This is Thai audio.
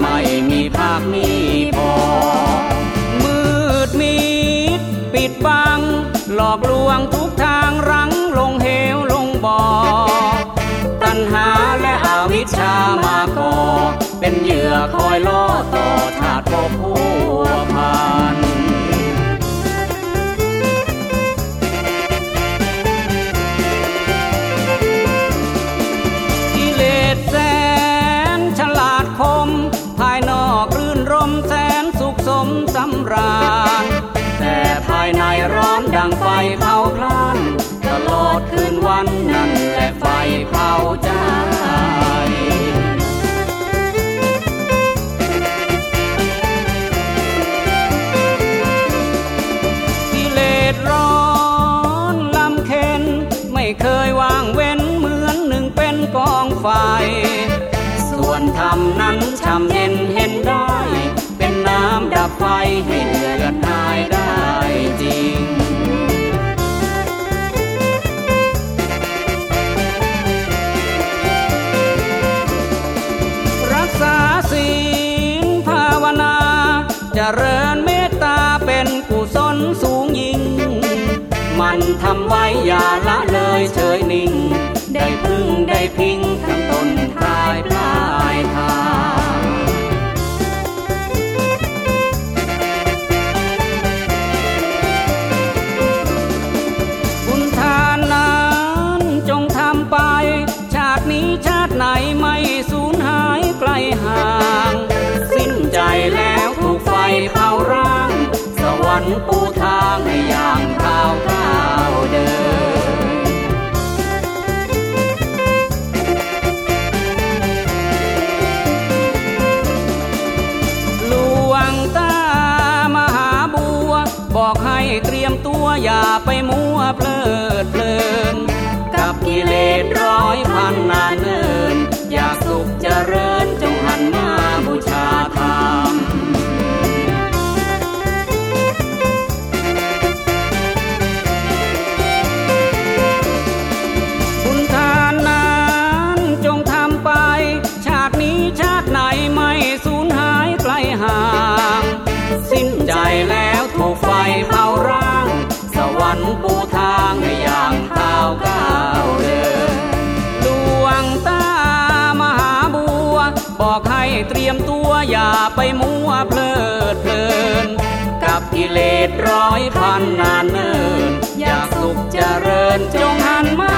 ไม่มีภาคมีพอ มืดมิดปิดบัง หลอกลวงทุกทางรังลงเหวลงบ่อ ตัณหาและอาวิชามาก่อ เป็นเหยื่อคอยล่อต่อถาดพบผู้ ราญแต่ภายในร้อนดังไฟเผาพลานตลอดคืนวันนั่นแหละไฟเผาใจกิเลสร้อนลำเค็นไม่เคยวางเว้นเหมือนหนึ่งเป็นกองไฟ ส่วนธรรมนั้นช่ำเย็นเห็นได้ น้ำดับไฟให้เดือดหายได้จริง รักษาศีลภาวนาเจริญเมตตาเป็นกุศลสูงยิ่ง มันทำไว้อย่าละเลยเฉยนิ่ง ได้พึ่งได้พิง ปูทางให้ยางข้าวก้าวเดินหลวงตามหาบัว บอกให้เตรียมตัวอย่าไปมัว เตรียมตัวอย่าไปมัวเพลิดเพลิน กับกิเลสร้อยพันนานเนิน อยากสุขเจริญจงหันมา